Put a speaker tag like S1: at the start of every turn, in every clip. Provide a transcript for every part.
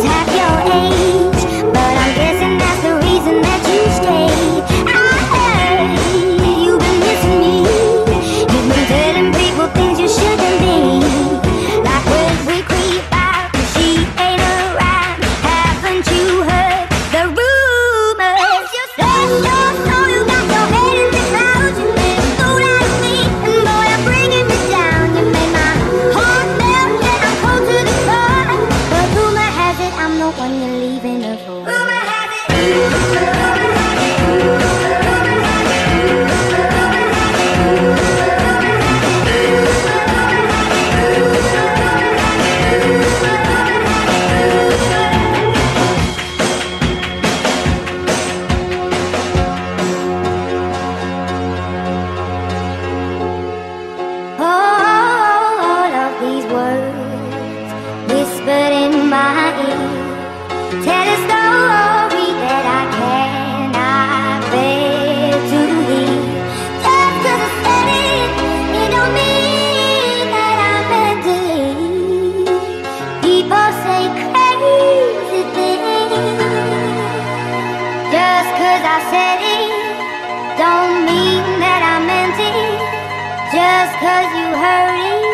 S1: 是 words I said it don't mean that I meant it. Just cause you heard it.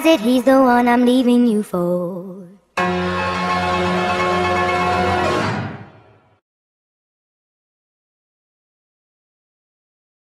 S1: Is it he's the one I'm leaving you for.